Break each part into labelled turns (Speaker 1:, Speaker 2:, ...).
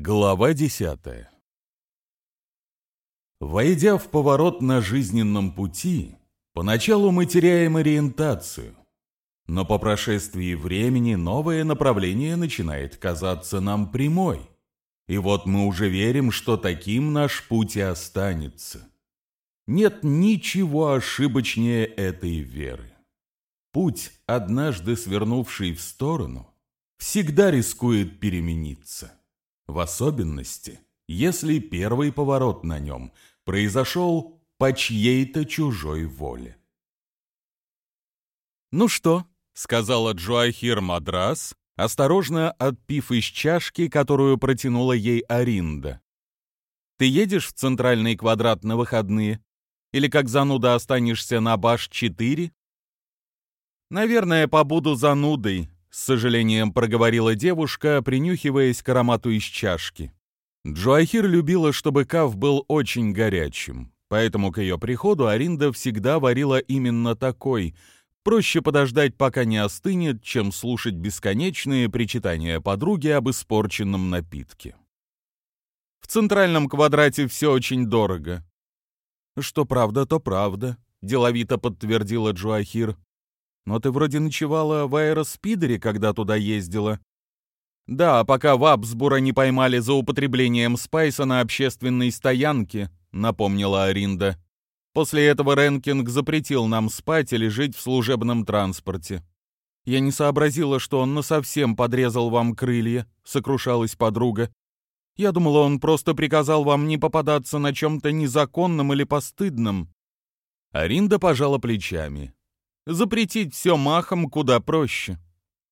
Speaker 1: Глава десятая Войдя в поворот на жизненном пути, поначалу мы теряем ориентацию, но по прошествии времени новое направление начинает казаться нам прямой, и вот мы уже верим, что таким наш путь и останется. Нет ничего ошибочнее этой веры. Путь, однажды свернувший в сторону, всегда рискует перемениться. В особенности, если первый поворот на нем произошел по чьей-то чужой воле. «Ну что?» — сказала Джоахир Мадрас, осторожно отпив из чашки, которую протянула ей Аринда. «Ты едешь в центральный квадрат на выходные? Или как зануда останешься на Баш-4?» «Наверное, побуду занудой», — с сожалением проговорила девушка, принюхиваясь к аромату из чашки. Джоахир любила, чтобы кав был очень горячим, поэтому к ее приходу Аринда всегда варила именно такой. Проще подождать, пока не остынет, чем слушать бесконечные причитания подруги об испорченном напитке. В центральном квадрате все очень дорого. Что правда, то правда, деловито подтвердила Джоахир. Но ты вроде ночевала в аэроспидере, когда туда ездила. Да, пока Вабсбура не поймали за употреблением спайса на общественной стоянке, напомнила Аринда. После этого Ренкинг запретил нам спать или жить в служебном транспорте. Я не сообразила, что он насовсем подрезал вам крылья, сокрушалась подруга. Я думала, он просто приказал вам не попадаться на чем-то незаконном или постыдном. Аринда пожала плечами. Запретить все махом куда проще.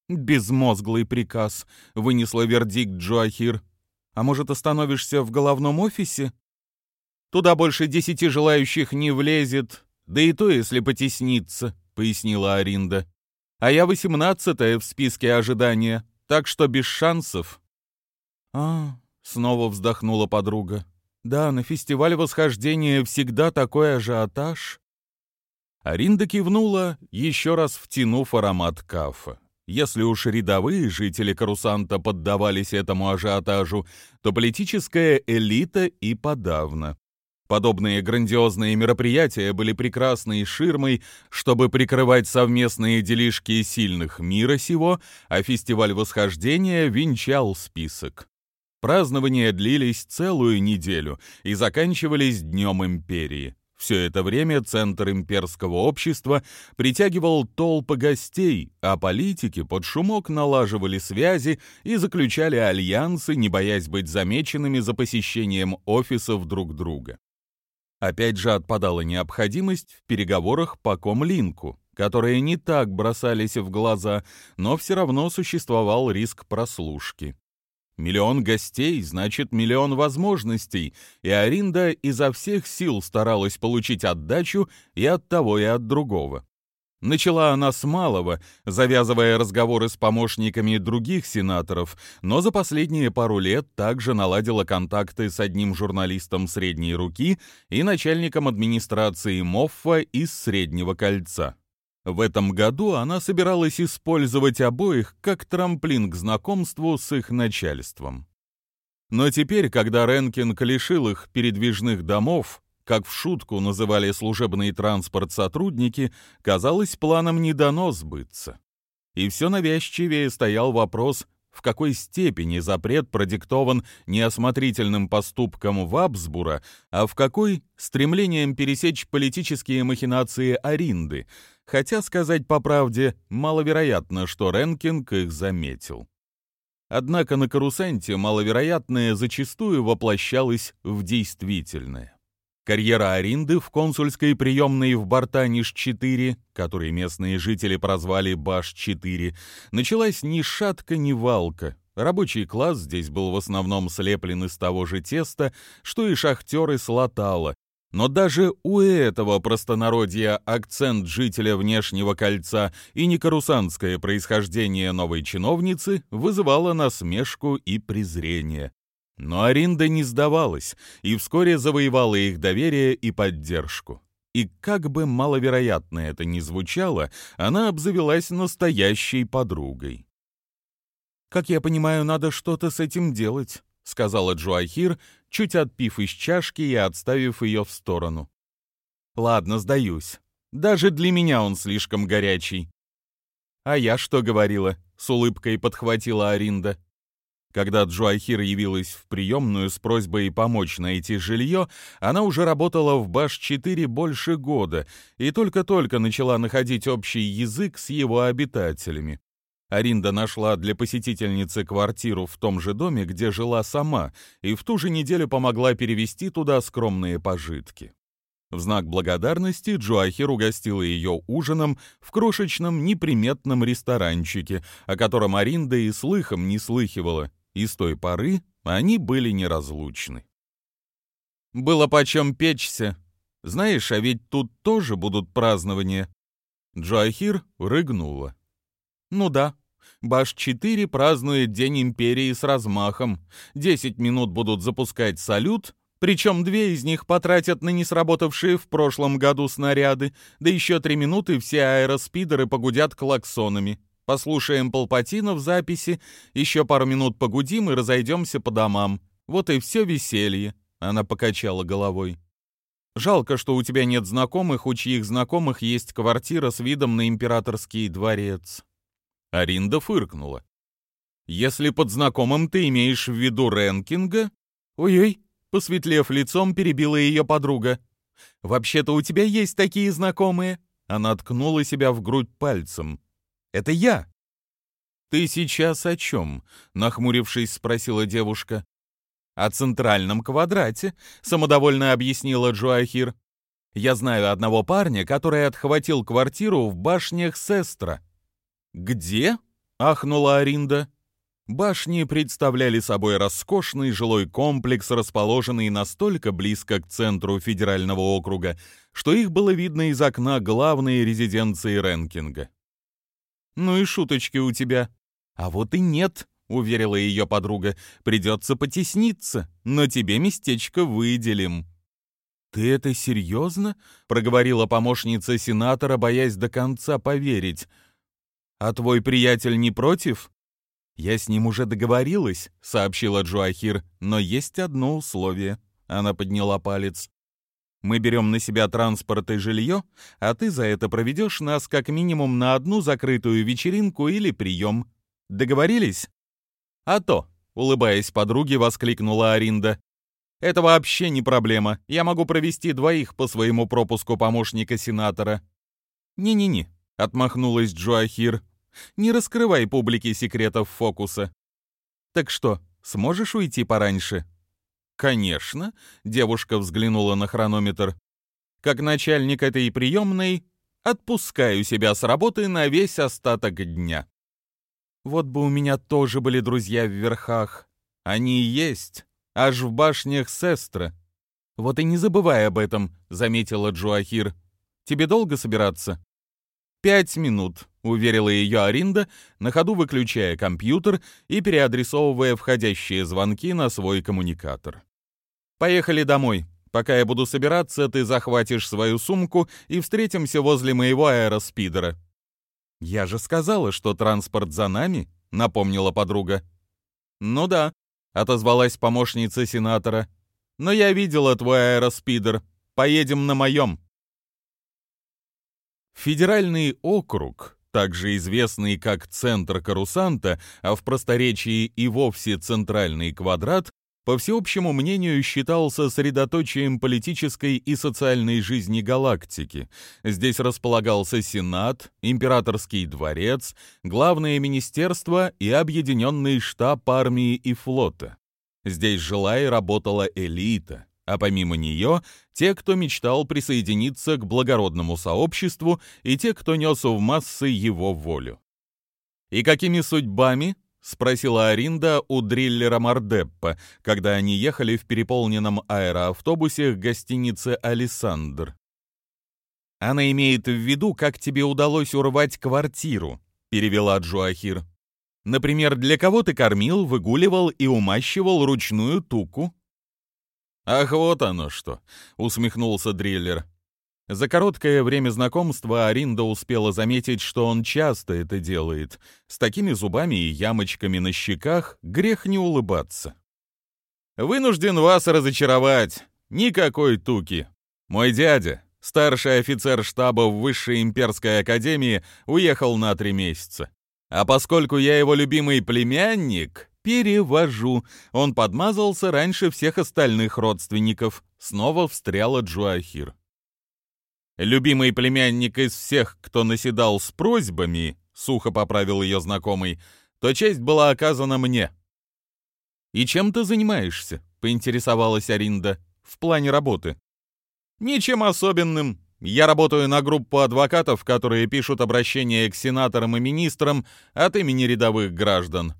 Speaker 1: Безмозглый приказ, вынесла вердикт Джоахир. А может, остановишься в головном офисе? Туда больше десяти желающих не влезет, да и то, если потесниться, пояснила Аринда. А я восемнадцатая в списке ожидания, так что без шансов. А, снова вздохнула подруга. Да, на фестивале восхождения всегда такой ажиотаж. Аринда кивнула, еще раз втянув аромат кафа. Если уж рядовые жители Карусанта поддавались этому ажиотажу, то политическая элита и подавно. Подобные грандиозные мероприятия были прекрасной ширмой, чтобы прикрывать совместные делишки сильных мира сего, а фестиваль восхождения венчал список. Празднования длились целую неделю и заканчивались Днем Империи. Все это время центр имперского общества притягивал толпы гостей, а политики под шумок налаживали связи и заключали альянсы, не боясь быть замеченными за посещением офисов друг друга. Опять же отпадала необходимость в переговорах по комлинку, которые не так бросались в глаза, но все равно существовал риск прослушки. Миллион гостей значит миллион возможностей, и Аринда изо всех сил старалась получить отдачу и от того, и от другого. Начала она с малого, завязывая разговоры с помощниками других сенаторов, но за последние пару лет также наладила контакты с одним журналистом средней руки и начальником администрации Моффа из Среднего кольца. В этом году она собиралась использовать обоих как трамплин к знакомству с их начальством. Но теперь, когда Ренкинг лишил их передвижных домов, как в шутку называли служебный транспорт сотрудники, казалось, планом не дано сбыться. И все навязчивее стоял вопрос, в какой степени запрет продиктован неосмотрительным поступком Вабсбура, а в какой — стремлением пересечь политические махинации Аринды — хотя, сказать по правде, маловероятно, что Ренкинг их заметил. Однако на Карусенте маловероятное зачастую воплощалось в действительное. Карьера Аринды в консульской приемной в Бартаниш-4, который местные жители прозвали Баш-4, началась ни шатка, ни валка. Рабочий класс здесь был в основном слеплен из того же теста, что и шахтеры с Латала, но даже у этого простонародья акцент жителя внешнего кольца и некарусанское происхождение новой чиновницы вызывало насмешку и презрение. Но Аринда не сдавалась и вскоре завоевала их доверие и поддержку. И как бы маловероятно это ни звучало, она обзавелась настоящей подругой. «Как я понимаю, надо что-то с этим делать», сказала Джуахир, чуть отпив из чашки и отставив ее в сторону. «Ладно, сдаюсь. Даже для меня он слишком горячий». «А я что говорила?» — с улыбкой подхватила Аринда. Когда Джуахир явилась в приемную с просьбой помочь найти жилье, она уже работала в Баш-4 больше года и только-только начала находить общий язык с его обитателями. Аринда нашла для посетительницы квартиру в том же доме, где жила сама, и в ту же неделю помогла перевести туда скромные пожитки. В знак благодарности Джоахир угостила ее ужином в крошечном неприметном ресторанчике, о котором Аринда и слыхом не слыхивала, и с той поры они были неразлучны. «Было почем печься. Знаешь, а ведь тут тоже будут празднования». Джоахир рыгнула. «Ну да, Баш-4 празднует День Империи с размахом. Десять минут будут запускать салют, причем две из них потратят на несработавшие в прошлом году снаряды, да еще три минуты все аэроспидеры погудят клаксонами. Послушаем Палпатина в записи, еще пару минут погудим и разойдемся по домам. Вот и все веселье», — она покачала головой. «Жалко, что у тебя нет знакомых, у чьих знакомых есть квартира с видом на императорский дворец». Аринда фыркнула. «Если под знакомым ты имеешь в виду Ренкинга...» «Ой-ой», — посветлев лицом, перебила ее подруга. «Вообще-то у тебя есть такие знакомые». Она ткнула себя в грудь пальцем. Это я!» «Ты сейчас о чем?» — нахмурившись, спросила девушка. «О центральном квадрате», — самодовольно объяснила Джоахир. «Я знаю одного парня, который отхватил квартиру в башнях Сестра». «Где?» — ахнула Аринда. Башни представляли собой роскошный жилой комплекс, расположенный настолько близко к центру федерального округа, что их было видно из окна главной резиденции Ренкинга. «Ну и шуточки у тебя». «А вот и нет», — уверила ее подруга. «Придется потесниться, но тебе местечко выделим». «Ты это серьезно?» — проговорила помощница сенатора, боясь до конца поверить. «А твой приятель не против?» «Я с ним уже договорилась», — сообщила Джоахир, «но есть одно условие». Она подняла палец. Мы берем на себя транспорт и жилье, а ты за это проведешь нас как минимум на одну закрытую вечеринку или прием. Договорились?» «А то», — улыбаясь подруге, воскликнула Аринда. «Это вообще не проблема. Я могу провести двоих по своему пропуску помощника сенатора». «Не-не-не», — отмахнулась Джоахир. «Не раскрывай публике секретов фокуса». «Так что, сможешь уйти пораньше?» «Конечно», — девушка взглянула на хронометр. «Как начальник этой приемной, отпускаю себя с работы на весь остаток дня». Вот бы у меня тоже были друзья в верхах. Они есть, аж в башнях Сестра. Вот и не забывай об этом, заметила Джоахир. Тебе долго собираться? Пять минут, уверила ее Аринда, на ходу выключая компьютер и переадресовывая входящие звонки на свой коммуникатор. Поехали домой. Пока я буду собираться, ты захватишь свою сумку и встретимся возле моего аэроспидера». «Я же сказала, что транспорт за нами», — напомнила подруга. «Ну да», — отозвалась помощница сенатора. «Но я видела твой аэроспидер. Поедем на моем». Федеральный округ, также известный как центр Карусанта, а в просторечии и вовсе центральный квадрат, по всеобщему мнению, считался средоточием политической и социальной жизни галактики. Здесь располагался Сенат, Императорский дворец, Главное министерство и Объединенный штаб армии и флота. Здесь жила и работала элита, а помимо нее те, кто мечтал присоединиться к благородному сообществу и те, кто нес в массы его волю. И какими судьбами — спросила Аринда у дриллера Мардеппа, когда они ехали в переполненном аэроавтобусе к гостинице «Александр». «Она имеет в виду, как тебе удалось урвать квартиру», — перевела Джоахир. «Например, для кого ты кормил, выгуливал и умащивал ручную туку?» «Ах, вот оно что!» — усмехнулся дриллер. За короткое время знакомства Аринда успела заметить, что он часто это делает. С такими зубами и ямочками на щеках грех не улыбаться. «Вынужден вас разочаровать. Никакой туки. Мой дядя, старший офицер штаба в Высшей имперской академии, уехал на три месяца. А поскольку я его любимый племянник, перевожу. Он подмазался раньше всех остальных родственников. Снова встряла Джуахир. Любимый племянник из всех, кто наседал с просьбами, сухо поправил ее знакомый, то честь была оказана мне. «И чем ты занимаешься?» — поинтересовалась Аринда. «В плане работы». «Ничем особенным. Я работаю на группу адвокатов, которые пишут обращения к сенаторам и министрам от имени рядовых граждан».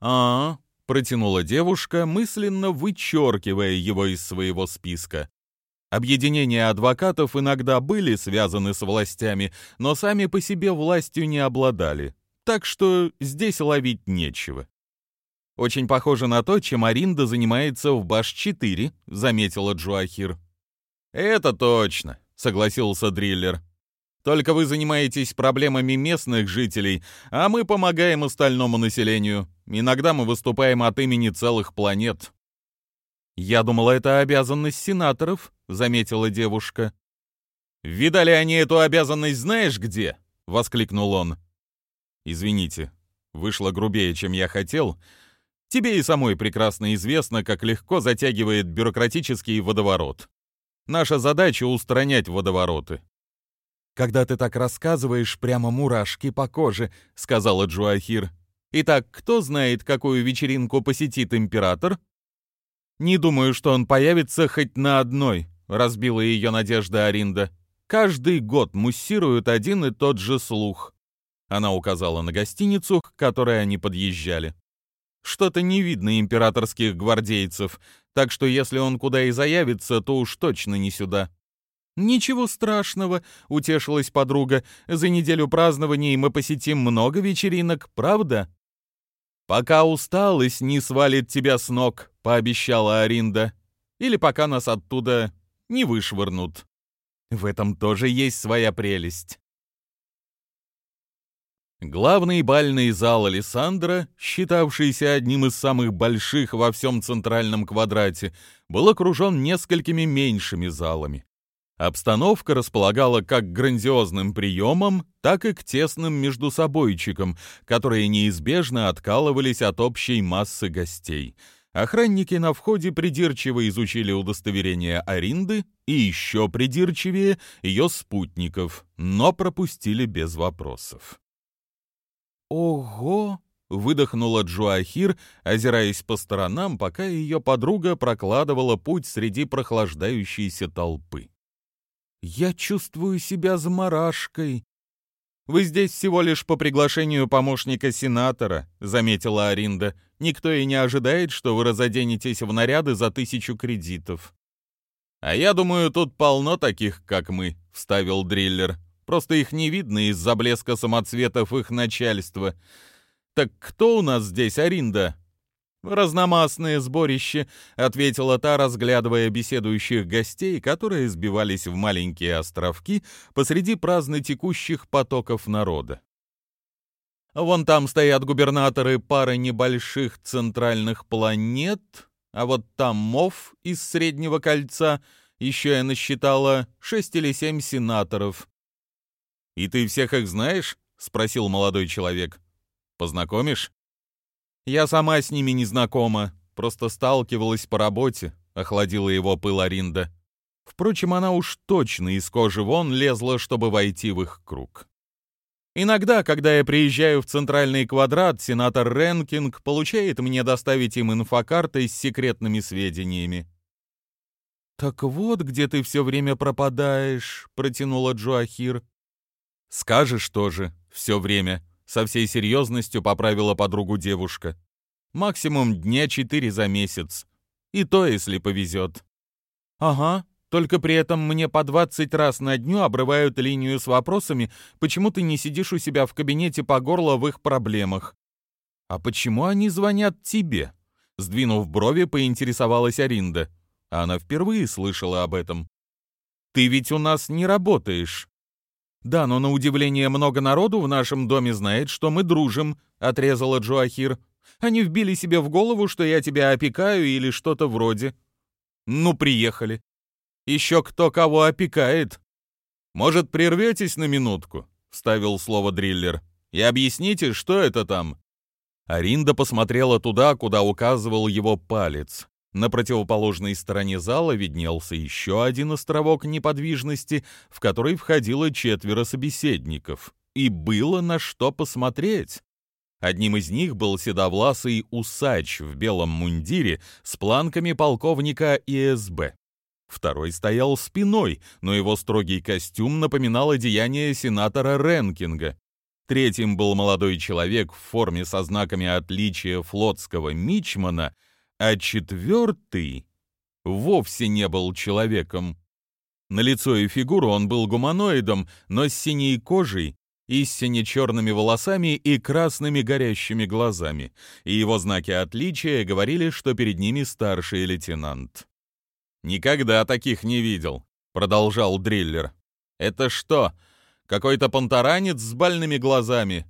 Speaker 1: «А, протянула девушка, мысленно вычеркивая его из своего списка. Объединения адвокатов иногда были связаны с властями, но сами по себе властью не обладали, так что здесь ловить нечего. «Очень похоже на то, чем Аринда занимается в Баш-4», — заметила Джуахир. «Это точно», — согласился Дриллер. «Только вы занимаетесь проблемами местных жителей, а мы помогаем остальному населению. Иногда мы выступаем от имени целых планет». «Я думала, это обязанность сенаторов», — заметила девушка. «Видали они эту обязанность знаешь где?» — воскликнул он. «Извините, вышло грубее, чем я хотел. Тебе и самой прекрасно известно, как легко затягивает бюрократический водоворот. Наша задача — устранять водовороты». «Когда ты так рассказываешь, прямо мурашки по коже», — сказала Джуахир. «Итак, кто знает, какую вечеринку посетит император?» «Не думаю, что он появится хоть на одной», — разбила ее надежда Аринда. «Каждый год муссируют один и тот же слух». Она указала на гостиницу, к которой они подъезжали. «Что-то не видно императорских гвардейцев, так что если он куда и заявится, то уж точно не сюда». «Ничего страшного», — утешилась подруга. «За неделю празднований мы посетим много вечеринок, правда?» «Пока усталость не свалит тебя с ног», — пообещала Аринда. «Или пока нас оттуда не вышвырнут. В этом тоже есть своя прелесть». Главный бальный зал Александра, считавшийся одним из самых больших во всем центральном квадрате, был окружен несколькими меньшими залами. Обстановка располагала как к грандиозным приемам, так и к тесным междусобойчикам, которые неизбежно откалывались от общей массы гостей. Охранники на входе придирчиво изучили удостоверение Аринды и еще придирчивее ее спутников, но пропустили без вопросов. «Ого!» — выдохнула Джуахир, озираясь по сторонам, пока ее подруга прокладывала путь среди прохлаждающейся толпы. «Я чувствую себя заморашкой». «Вы здесь всего лишь по приглашению помощника сенатора», — заметила Аринда. «Никто и не ожидает, что вы разоденетесь в наряды за тысячу кредитов». «А я думаю, тут полно таких, как мы», — вставил Дриллер. «Просто их не видно из-за блеска самоцветов их начальства. Так кто у нас здесь, Аринда?» «Разномастное сборище», — ответила та, разглядывая беседующих гостей, которые сбивались в маленькие островки посреди праздно текущих потоков народа. «Вон там стоят губернаторы пары небольших центральных планет, а вот там Мов из Среднего кольца, еще я насчитала шесть или семь сенаторов». «И ты всех их знаешь?» — спросил молодой человек. «Познакомишь?» Я сама с ними не знакома, просто сталкивалась по работе, охладила его пыл Аринда. Впрочем, она уж точно из кожи вон лезла, чтобы войти в их круг. Иногда, когда я приезжаю в центральный квадрат, сенатор Ренкинг получает мне доставить им инфокарты с секретными сведениями. «Так вот, где ты все время пропадаешь», — протянула Джоахир. «Скажешь тоже, все время», со всей серьезностью поправила подругу девушка. Максимум дня четыре за месяц. И то, если повезет. Ага, только при этом мне по двадцать раз на дню обрывают линию с вопросами, почему ты не сидишь у себя в кабинете по горло в их проблемах. А почему они звонят тебе? Сдвинув брови, поинтересовалась Аринда. Она впервые слышала об этом. Ты ведь у нас не работаешь. «Да, но на удивление много народу в нашем доме знает, что мы дружим», — отрезала Джоахир. Они вбили себе в голову, что я тебя опекаю или что-то вроде. Ну, приехали. Еще кто кого опекает. Может, прерветесь на минутку? Вставил слово дриллер. И объясните, что это там? Аринда посмотрела туда, куда указывал его палец. На противоположной стороне зала виднелся еще один островок неподвижности, в который входило четверо собеседников. И было на что посмотреть. Одним из них был седовласый усач в белом мундире с планками полковника ИСБ. Второй стоял спиной, но его строгий костюм напоминал одеяние сенатора Ренкинга. Третьим был молодой человек в форме со знаками отличия флотского мичмана, а четвертый вовсе не был человеком. На лицо и фигуру он был гуманоидом, но с синей кожей и с сине-черными волосами и красными горящими глазами, и его знаки отличия говорили, что перед ними старший лейтенант. «Никогда таких не видел», — продолжал дриллер. «Это что, какой-то понтаранец с больными глазами.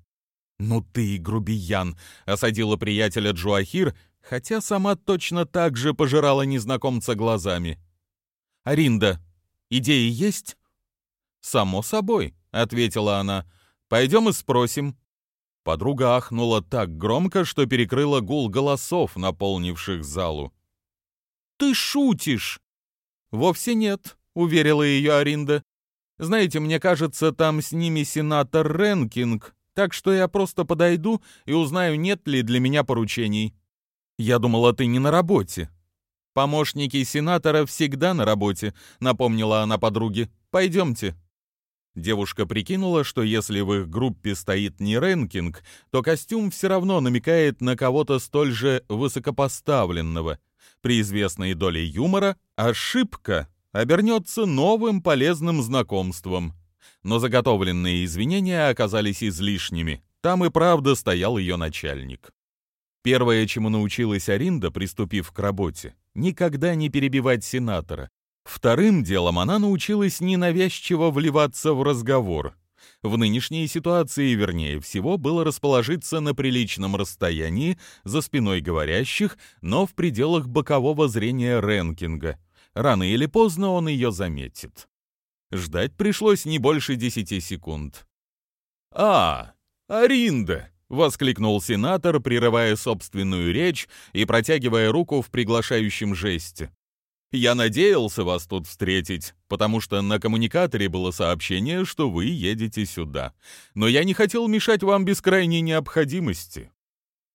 Speaker 1: «Ну ты и грубиян!» — осадила приятеля Джуахир, хотя сама точно так же пожирала незнакомца глазами. «Аринда, идеи есть?» «Само собой», — ответила она. «Пойдем и спросим». Подруга ахнула так громко, что перекрыла гул голосов, наполнивших залу. «Ты шутишь!» «Вовсе нет», — уверила ее Аринда. Знаете, мне кажется, там с ними сенатор Ренкинг, так что я просто подойду и узнаю, нет ли для меня поручений. Я думала, ты не на работе. Помощники сенатора всегда на работе, напомнила она подруге. Пойдемте. Девушка прикинула, что если в их группе стоит не Ренкинг, то костюм все равно намекает на кого-то столь же высокопоставленного. При известной доле юмора ошибка обернется новым полезным знакомством. Но заготовленные извинения оказались излишними. Там и правда стоял ее начальник. Первое, чему научилась Аринда, приступив к работе, никогда не перебивать сенатора. Вторым делом она научилась ненавязчиво вливаться в разговор. В нынешней ситуации, вернее всего, было расположиться на приличном расстоянии за спиной говорящих, но в пределах бокового зрения Ренкинга — Рано или поздно он ее заметит. Ждать пришлось не больше десяти секунд. «А, Аринда!» — воскликнул сенатор, прерывая собственную речь и протягивая руку в приглашающем жесте. «Я надеялся вас тут встретить, потому что на коммуникаторе было сообщение, что вы едете сюда. Но я не хотел мешать вам без крайней необходимости».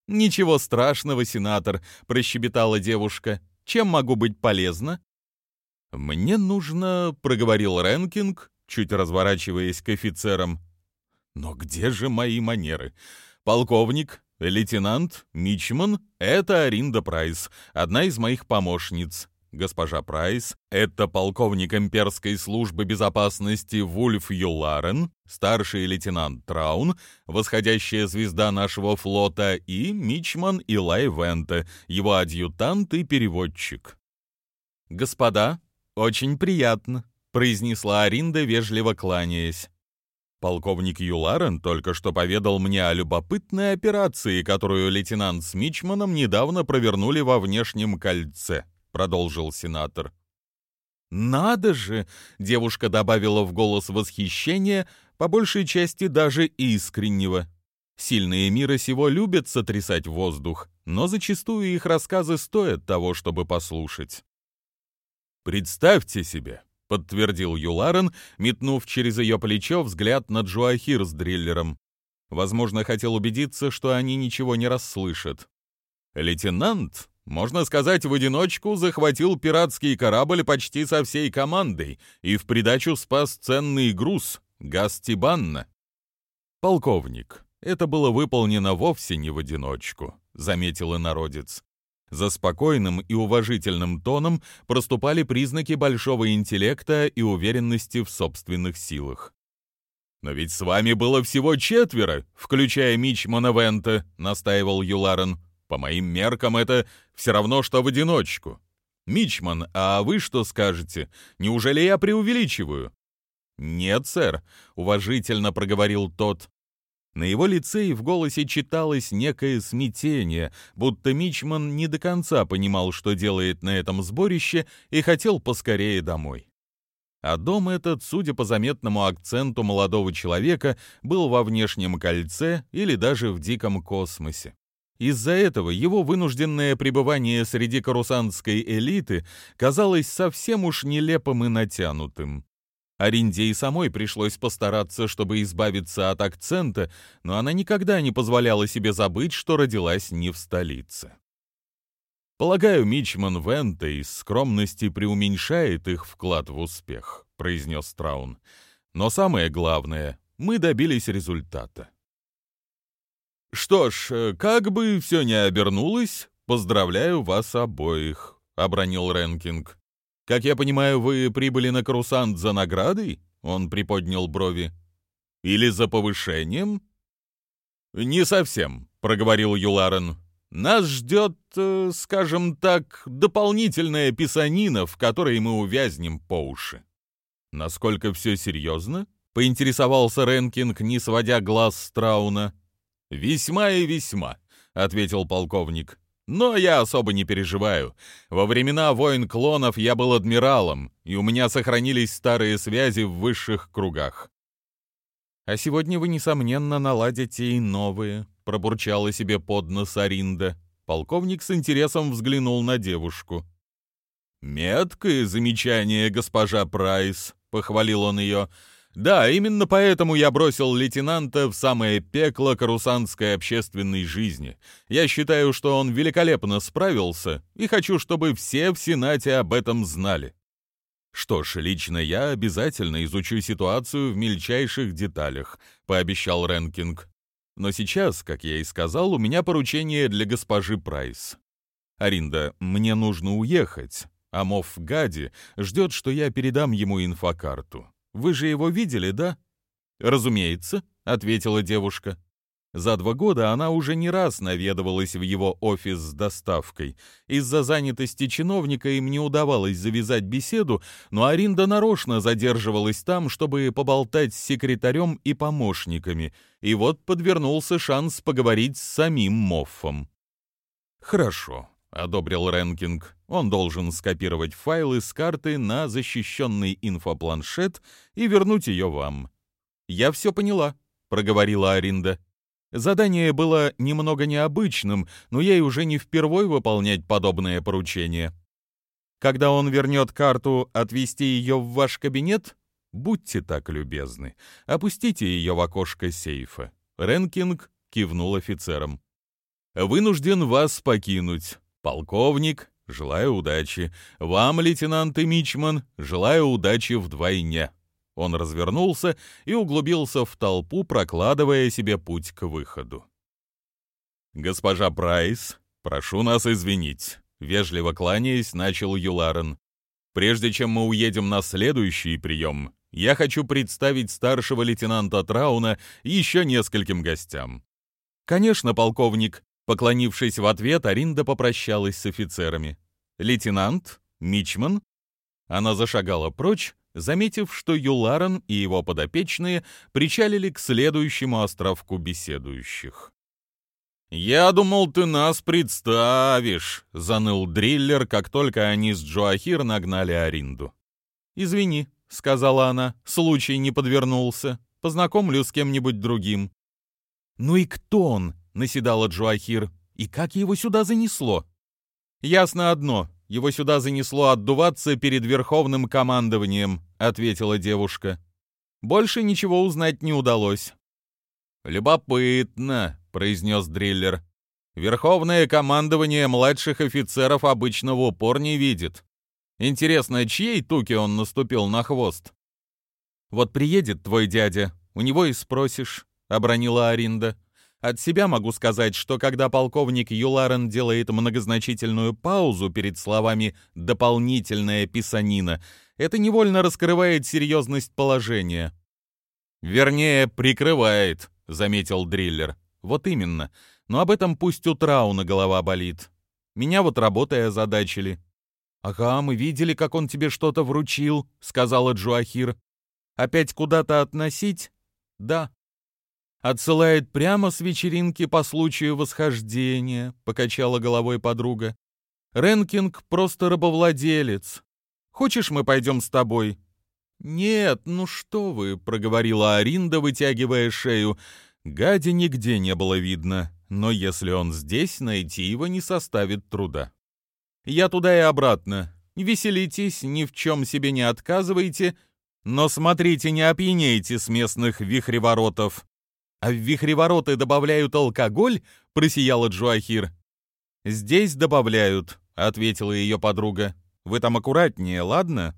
Speaker 1: «Ничего страшного, сенатор», — прощебетала девушка. «Чем могу быть полезна?» «Мне нужно», — проговорил Ренкинг, чуть разворачиваясь к офицерам. «Но где же мои манеры? Полковник, лейтенант, мичман — это Аринда Прайс, одна из моих помощниц. Госпожа Прайс — это полковник имперской службы безопасности Вульф Юларен, старший лейтенант Траун, восходящая звезда нашего флота, и мичман Илай Вэнто, его адъютант и переводчик. «Господа», «Очень приятно», — произнесла Аринда, вежливо кланяясь. Полковник Юларен только что поведал мне о любопытной операции, которую лейтенант с Мичманом недавно провернули во внешнем кольце, продолжил сенатор. Надо же, девушка добавила в голос восхищения, по большей части даже искреннего. Сильные мира сего любят сотрясать воздух, но зачастую их рассказы стоят того, чтобы послушать. «Представьте себе», — подтвердил Юларен, метнув через ее плечо взгляд на Джоахир с дриллером. Возможно, хотел убедиться, что они ничего не расслышат. Лейтенант, можно сказать, в одиночку захватил пиратский корабль почти со всей командой и в придачу спас ценный груз — газ Тибанна. «Полковник, это было выполнено вовсе не в одиночку», — заметил инородец. За спокойным и уважительным тоном проступали признаки большого интеллекта и уверенности в собственных силах. «Но ведь с вами было всего четверо, включая Мичмана Вента», — настаивал Юларен. «По моим меркам это все равно, что в одиночку. Мичман, а вы что скажете? Неужели я преувеличиваю?» «Нет, сэр», — уважительно проговорил тот. На его лице и в голосе читалось некое смятение, будто Мичман не до конца понимал, что делает на этом сборище, и хотел поскорее домой. А дом этот, судя по заметному акценту молодого человека, был во внешнем кольце или даже в диком космосе. Из-за этого его вынужденное пребывание среди карусанской элиты казалось совсем уж нелепым и натянутым. Аринде и самой пришлось постараться, чтобы избавиться от акцента, но она никогда не позволяла себе забыть, что родилась не в столице. «Полагаю, Мичман Вента из скромности преуменьшает их вклад в успех», — произнес Траун. «Но самое главное, мы добились результата». «Что ж, как бы все ни обернулось, поздравляю вас обоих», — обронил Ренкинг. «Как я понимаю, вы прибыли на Карусант за наградой?» Он приподнял брови. «Или за повышением?» «Не совсем», — проговорил Юларен. «Нас ждет, э, скажем так, дополнительная писанина, в которой мы увязнем по уши». «Насколько все серьезно?» — поинтересовался Ренкинг, не сводя глаз с Трауна. «Весьма и весьма», — ответил полковник. Но я особо не переживаю. Во времена войн клонов я был адмиралом, и у меня сохранились старые связи в высших кругах. А сегодня вы, несомненно, наладите и новые, пробурчала себе под нос Аринда. Полковник с интересом взглянул на девушку. «Меткое замечание, госпожа Прайс», — похвалил он ее, — да, именно поэтому я бросил лейтенанта в самое пекло карусанской общественной жизни. Я считаю, что он великолепно справился, и хочу, чтобы все в Сенате об этом знали. Что ж, лично я обязательно изучу ситуацию в мельчайших деталях, пообещал Ренкинг. Но сейчас, как я и сказал, у меня поручение для госпожи Прайс. Аринда, мне нужно уехать, а Мофф Гади ждет, что я передам ему инфокарту. Вы же его видели, да?» «Разумеется», — ответила девушка. За два года она уже не раз наведывалась в его офис с доставкой. Из-за занятости чиновника им не удавалось завязать беседу, но Аринда нарочно задерживалась там, чтобы поболтать с секретарем и помощниками. И вот подвернулся шанс поговорить с самим Моффом. «Хорошо», — одобрил Ренкинг. Он должен скопировать файлы с карты на защищенный инфопланшет и вернуть ее вам. «Я все поняла», — проговорила Аринда. Задание было немного необычным, но ей уже не впервой выполнять подобное поручение. Когда он вернет карту, отвести ее в ваш кабинет? Будьте так любезны. Опустите ее в окошко сейфа. Ренкинг кивнул офицерам. «Вынужден вас покинуть. Полковник, Желаю удачи. Вам, лейтенант и Мичман, желаю удачи вдвойне». Он развернулся и углубился в толпу, прокладывая себе путь к выходу. «Госпожа Прайс, прошу нас извинить», — вежливо кланяясь, начал Юларен. «Прежде чем мы уедем на следующий прием, я хочу представить старшего лейтенанта Трауна еще нескольким гостям». «Конечно, полковник», Поклонившись в ответ, Аринда попрощалась с офицерами. «Лейтенант? Мичман?» Она зашагала прочь, заметив, что Юларен и его подопечные причалили к следующему островку беседующих. «Я думал, ты нас представишь», — заныл дриллер, как только они с Джоахир нагнали Аринду. «Извини», — сказала она, — «случай не подвернулся. Познакомлю с кем-нибудь другим». «Ну и кто он?» Наседала Джоахир. «И как его сюда занесло?» «Ясно одно. Его сюда занесло отдуваться перед верховным командованием», — ответила девушка. «Больше ничего узнать не удалось». «Любопытно», — произнес Дриллер. «Верховное командование младших офицеров обычно в упор не видит. Интересно, чьей туки он наступил на хвост?» «Вот приедет твой дядя, у него и спросишь», — обронила Аринда. От себя могу сказать, что когда полковник Юларен делает многозначительную паузу перед словами «дополнительная писанина», это невольно раскрывает серьезность положения. «Вернее, прикрывает», — заметил Дриллер. «Вот именно. Но об этом пусть у Трауна голова болит. Меня вот работой озадачили». «Ага, мы видели, как он тебе что-то вручил», — сказала Джуахир. «Опять куда-то относить?» «Да», Отсылает прямо с вечеринки по случаю восхождения, покачала головой подруга. Ренкинг просто рабовладелец. Хочешь, мы пойдем с тобой? Нет, ну что вы, проговорила Аринда, вытягивая шею. Гади нигде не было видно, но если он здесь, найти его не составит труда. Я туда и обратно. Веселитесь, ни в чем себе не отказывайте, но смотрите, не опьянейте с местных вихреворотов. А в вихревороты добавляют алкоголь? Просияла Джоахир. Здесь добавляют, ответила ее подруга. Вы там аккуратнее, ладно?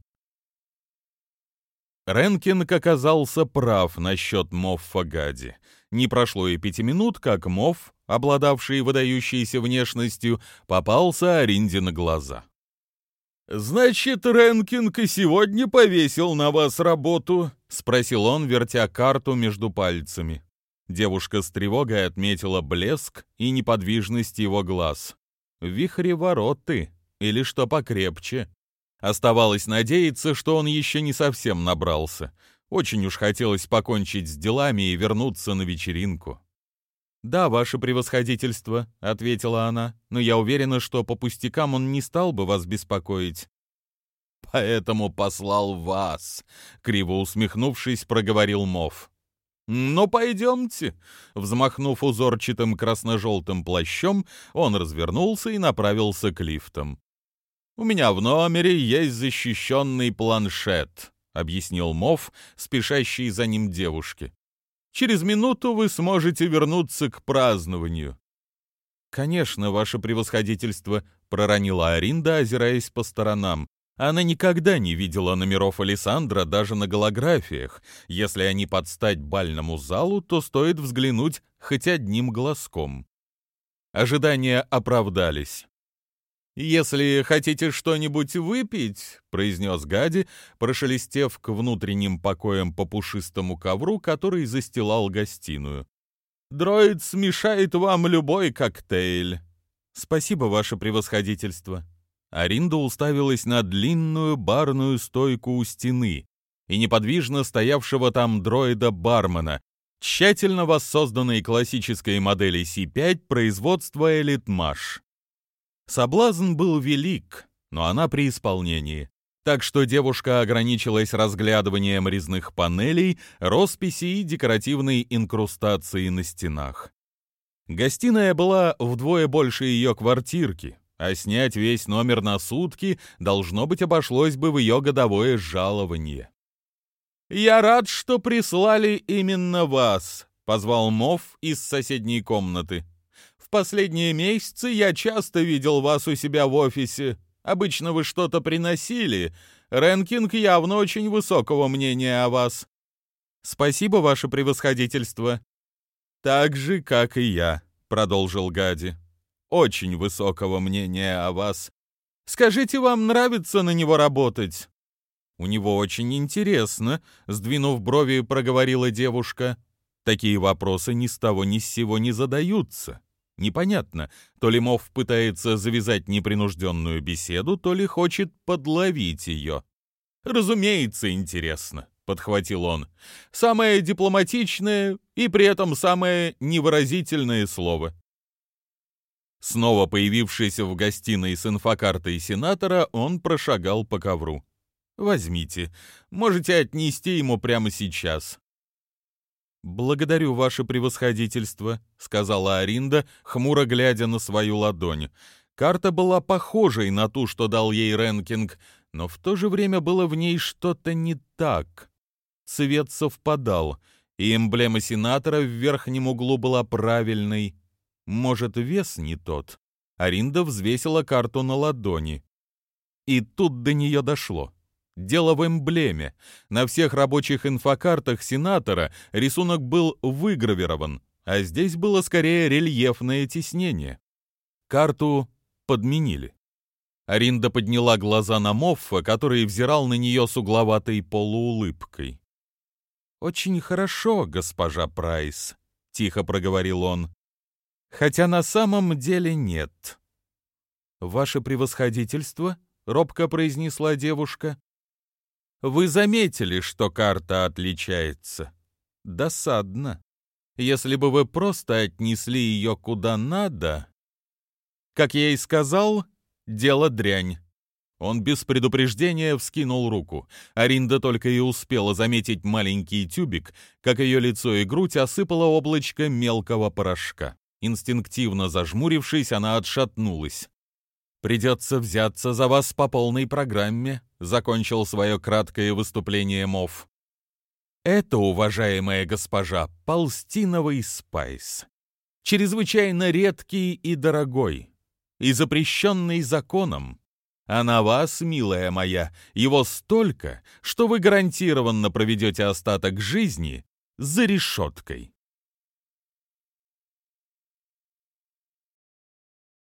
Speaker 1: Ренкинг оказался прав насчет Моффа Гади. Не прошло и пяти минут, как Мофф, обладавший выдающейся внешностью, попался Аринде на глаза. «Значит, Ренкинг и сегодня повесил на вас работу?» — спросил он, вертя карту между пальцами. Девушка с тревогой отметила блеск и неподвижность его глаз. «Вихревороты, или что покрепче». Оставалось надеяться, что он еще не совсем набрался. Очень уж хотелось покончить с делами и вернуться на вечеринку. «Да, ваше превосходительство», — ответила она, «но я уверена, что по пустякам он не стал бы вас беспокоить». «Поэтому послал вас», — криво усмехнувшись, проговорил Мов. «Ну, пойдемте!» Взмахнув узорчатым красно-желтым плащом, он развернулся и направился к лифтам. «У меня в номере есть защищенный планшет», — объяснил Мов, спешащий за ним девушке. Через минуту вы сможете вернуться к празднованию». «Конечно, ваше превосходительство», — проронила Аринда, озираясь по сторонам. Она никогда не видела номеров Александра даже на голографиях. Если они подстать бальному залу, то стоит взглянуть хоть одним глазком. Ожидания оправдались. «Если хотите что-нибудь выпить», — произнес Гади, прошелестев к внутренним покоям по пушистому ковру, который застилал гостиную. «Дроид смешает вам любой коктейль». «Спасибо, ваше превосходительство». Аринда уставилась на длинную барную стойку у стены и неподвижно стоявшего там дроида-бармена, тщательно воссозданной классической модели C5 производства Элитмаш. Соблазн был велик, но она при исполнении. Так что девушка ограничилась разглядыванием резных панелей, росписи и декоративной инкрустации на стенах. Гостиная была вдвое больше ее квартирки, а снять весь номер на сутки должно быть обошлось бы в ее годовое жалование. «Я рад, что прислали именно вас», — позвал Мов из соседней комнаты. В последние месяцы я часто видел вас у себя в офисе. Обычно вы что-то приносили. Рэнкинг явно очень высокого мнения о вас. Спасибо, ваше превосходительство. Так же, как и я, продолжил Гади. Очень высокого мнения о вас. Скажите, вам нравится на него работать? У него очень интересно, сдвинув брови, проговорила девушка. Такие вопросы ни с того ни с сего не задаются. Непонятно, то ли Мов пытается завязать непринужденную беседу, то ли хочет подловить ее. «Разумеется, интересно», — подхватил он. «Самое дипломатичное и при этом самое невыразительное слово». Снова появившись в гостиной с инфокартой сенатора, он прошагал по ковру. «Возьмите. Можете отнести ему прямо сейчас. «Благодарю ваше превосходительство», — сказала Аринда, хмуро глядя на свою ладонь. Карта была похожей на ту, что дал ей Ренкинг, но в то же время было в ней что-то не так. Цвет совпадал, и эмблема сенатора в верхнем углу была правильной. Может, вес не тот? Аринда взвесила карту на ладони. И тут до нее дошло. Дело в эмблеме. На всех рабочих инфокартах сенатора рисунок был выгравирован, а здесь было скорее рельефное тиснение. Карту подменили. Аринда подняла глаза на Моффа, который взирал на нее с угловатой полуулыбкой. «Очень хорошо, госпожа Прайс», — тихо проговорил он. «Хотя на самом деле нет». «Ваше превосходительство», — робко произнесла девушка, вы заметили, что карта отличается? Досадно. Если бы вы просто отнесли ее куда надо... Как я и сказал, дело дрянь. Он без предупреждения вскинул руку. Аринда только и успела заметить маленький тюбик, как ее лицо и грудь осыпало облачко мелкого порошка. Инстинктивно зажмурившись, она отшатнулась. «Придется взяться за вас по полной программе», — закончил свое краткое выступление Мов. «Это, уважаемая госпожа, полстиновый спайс. Чрезвычайно редкий и дорогой, и запрещенный законом. А на вас, милая моя, его столько, что вы гарантированно проведете остаток жизни за решеткой.